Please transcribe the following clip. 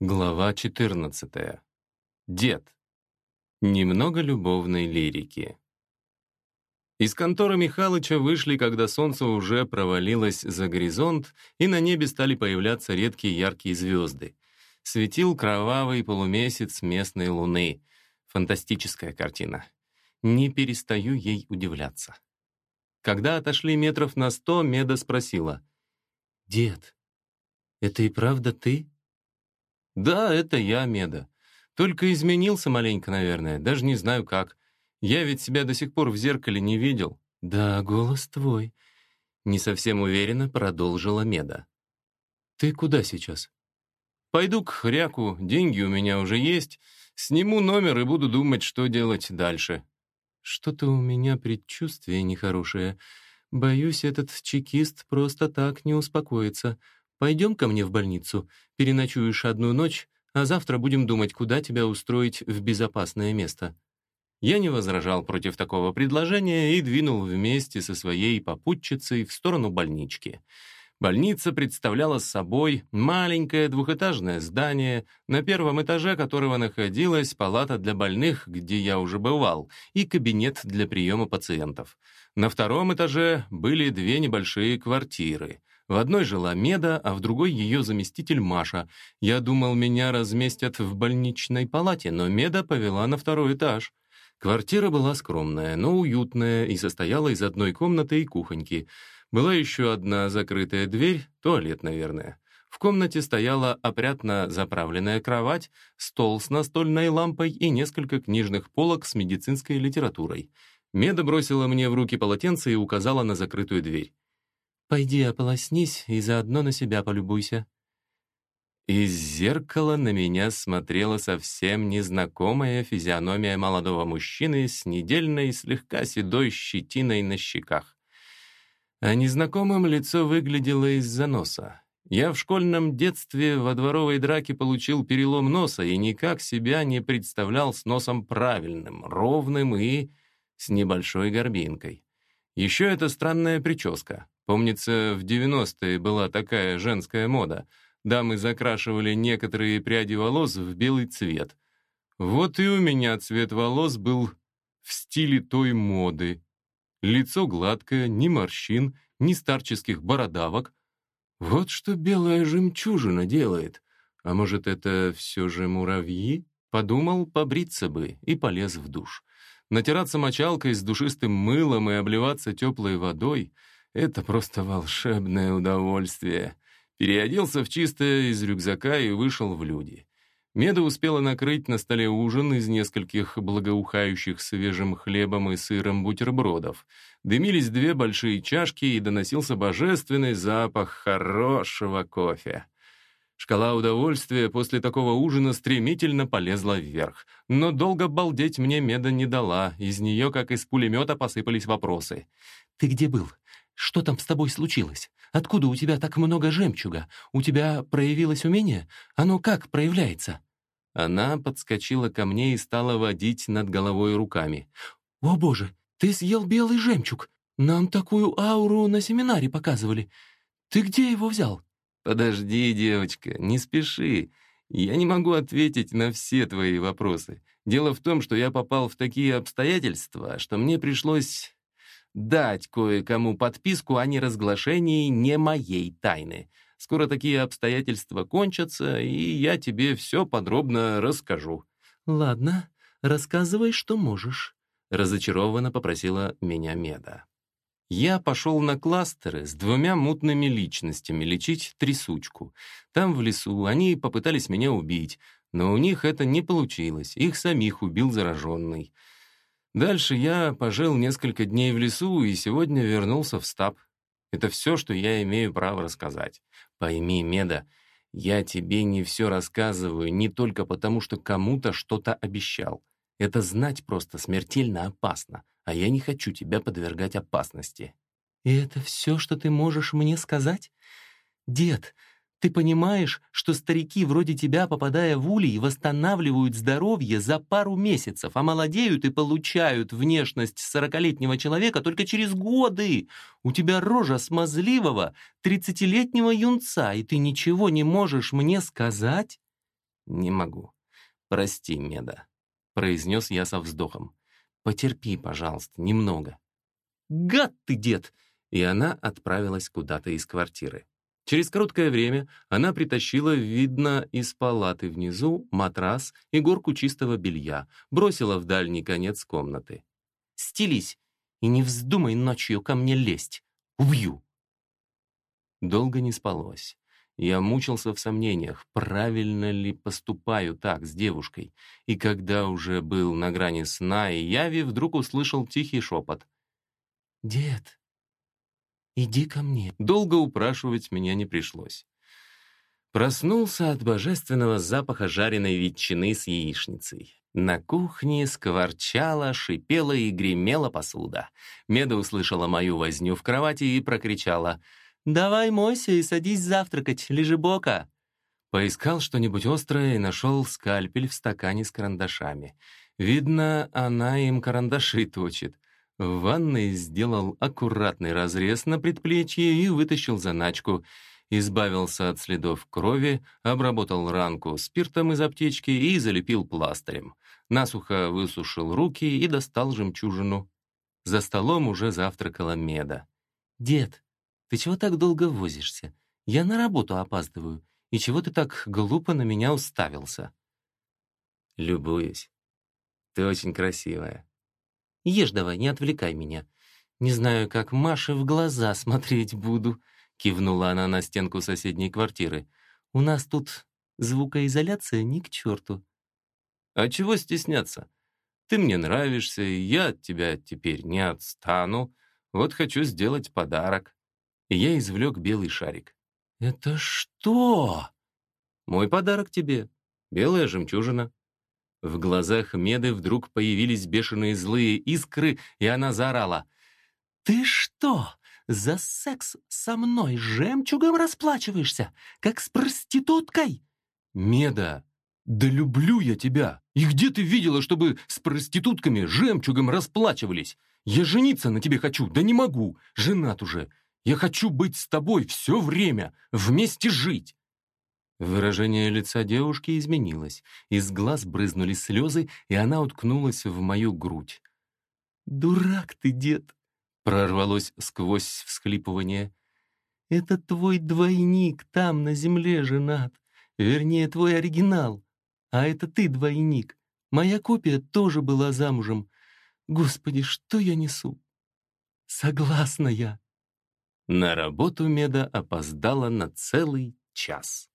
Глава 14. Дед. Немного любовной лирики. Из конторы Михалыча вышли, когда солнце уже провалилось за горизонт, и на небе стали появляться редкие яркие звезды. Светил кровавый полумесяц местной луны. Фантастическая картина. Не перестаю ей удивляться. Когда отошли метров на сто, Меда спросила. «Дед, это и правда ты?» «Да, это я, Меда. Только изменился маленько, наверное, даже не знаю как. Я ведь себя до сих пор в зеркале не видел». «Да, голос твой», — не совсем уверенно продолжила Меда. «Ты куда сейчас?» «Пойду к хряку, деньги у меня уже есть. Сниму номер и буду думать, что делать дальше». «Что-то у меня предчувствие нехорошее. Боюсь, этот чекист просто так не успокоится. Пойдем ко мне в больницу, переночуешь одну ночь, а завтра будем думать, куда тебя устроить в безопасное место». Я не возражал против такого предложения и двинул вместе со своей попутчицей в сторону больнички. Больница представляла собой маленькое двухэтажное здание, на первом этаже которого находилась палата для больных, где я уже бывал, и кабинет для приема пациентов. На втором этаже были две небольшие квартиры — в одной жила Меда, а в другой ее заместитель Маша. Я думал, меня разместят в больничной палате, но Меда повела на второй этаж. Квартира была скромная, но уютная и состояла из одной комнаты и кухоньки. Была еще одна закрытая дверь, туалет, наверное. В комнате стояла опрятно заправленная кровать, стол с настольной лампой и несколько книжных полок с медицинской литературой. Меда бросила мне в руки полотенце и указала на закрытую дверь. Пойди ополоснись и заодно на себя полюбуйся». Из зеркала на меня смотрела совсем незнакомая физиономия молодого мужчины с недельной, слегка седой щетиной на щеках. А незнакомым лицо выглядело из-за носа. Я в школьном детстве во дворовой драке получил перелом носа и никак себя не представлял с носом правильным, ровным и с небольшой горбинкой. Еще эта странная прическа. Помнится, в 90-е была такая женская мода. Дамы закрашивали некоторые пряди волос в белый цвет. Вот и у меня цвет волос был в стиле той моды. Лицо гладкое, ни морщин, ни старческих бородавок. Вот что белая жемчужина делает. А может, это все же муравьи? Подумал, побриться бы, и полез в душ. Натираться мочалкой с душистым мылом и обливаться теплой водой — это просто волшебное удовольствие. Переоделся в чистое из рюкзака и вышел в люди. Меда успела накрыть на столе ужин из нескольких благоухающих свежим хлебом и сыром бутербродов. Дымились две большие чашки, и доносился божественный запах хорошего кофе. Шкала удовольствия после такого ужина стремительно полезла вверх. Но долго балдеть мне Меда не дала, из нее, как из пулемета, посыпались вопросы. «Ты где был? Что там с тобой случилось? Откуда у тебя так много жемчуга? У тебя проявилось умение? Оно как проявляется?» Она подскочила ко мне и стала водить над головой руками. «О, боже, ты съел белый жемчуг! Нам такую ауру на семинаре показывали. Ты где его взял?» «Подожди, девочка, не спеши. Я не могу ответить на все твои вопросы. Дело в том, что я попал в такие обстоятельства, что мне пришлось дать кое-кому подписку о неразглашении не моей тайны. Скоро такие обстоятельства кончатся, и я тебе все подробно расскажу». «Ладно, рассказывай, что можешь», — разочарованно попросила меня Меда. Я пошел на кластеры с двумя мутными личностями лечить трясучку. Там, в лесу, они попытались меня убить, но у них это не получилось, их самих убил зараженный. Дальше я пожил несколько дней в лесу и сегодня вернулся в стаб. Это все, что я имею право рассказать. Пойми, Меда, я тебе не все рассказываю не только потому, что кому-то что-то обещал. Это знать просто смертельно опасно, а я не хочу тебя подвергать опасности». «И это все, что ты можешь мне сказать? Дед, ты понимаешь, что старики вроде тебя, попадая в улей, восстанавливают здоровье за пару месяцев, а молодеют и получают внешность сорокалетнего человека только через годы? У тебя рожа смазливого, тридцатилетнего юнца, и ты ничего не можешь мне сказать?» Не могу. Прости, Меда, произнес я со вздохом. Потерпи, пожалуйста, немного. Гад ты, дед! И она отправилась куда-то из квартиры. Через короткое время она притащила, видно, из палаты внизу матрас и горку чистого белья, бросила в дальний конец комнаты. «Стелись и не вздумай ночью ко мне лезть. Убью!» Долго не спалось. Я мучился в сомнениях, правильно ли поступаю так с девушкой. И когда уже был на грани сна и яви, вдруг услышал тихий шепот. «Дед, иди ко мне». Долго упрашивать меня не пришлось. Проснулся от божественного запаха жареной ветчины с яичницей. На кухне скворчала, шипела и гремела посуда. Меда услышала мою возню в кровати и прокричала — «Давай мойся и садись завтракать, лежебока!» Поискал что-нибудь острое и нашел скальпель в стакане с карандашами. Видно, она им карандаши точит. В ванной сделал аккуратный разрез на предплечье и вытащил заначку. Избавился от следов крови, обработал ранку спиртом из аптечки и залепил пластырем. Насухо высушил руки и достал жемчужину. За столом уже завтракала Меда. «Дед, ты чего так долго возишься? Я на работу опаздываю. И чего ты так глупо на меня уставился?» «Любуюсь. Ты очень красивая». «Ешь давай, не отвлекай меня. Не знаю, как Маше в глаза смотреть буду», — кивнула она на стенку соседней квартиры. «У нас тут звукоизоляция ни к черту». «А чего стесняться? Ты мне нравишься, и я от тебя теперь не отстану. Вот хочу сделать подарок» и я извлек белый шарик. «Это что?» «Мой подарок тебе. Белая жемчужина». В глазах Меды вдруг появились бешеные злые искры, и она заорала. «Ты что, за секс со мной жемчугом расплачиваешься, как с проституткой?» «Меда, да люблю я тебя! И где ты видела, чтобы с проститутками жемчугом расплачивались? Я жениться на тебе хочу, да не могу, женат уже. Я хочу быть с тобой все время, вместе жить!» Выражение лица девушки изменилось. Из глаз брызнули слезы, и она уткнулась в мою грудь. «Дурак ты, дед!» — прорвалось сквозь всхлипывание. «Это твой двойник там, на земле, женат. Вернее, твой оригинал. А это ты двойник. Моя копия тоже была замужем. Господи, что я несу?» «Согласна я!» На работу Меда опоздала на целый час.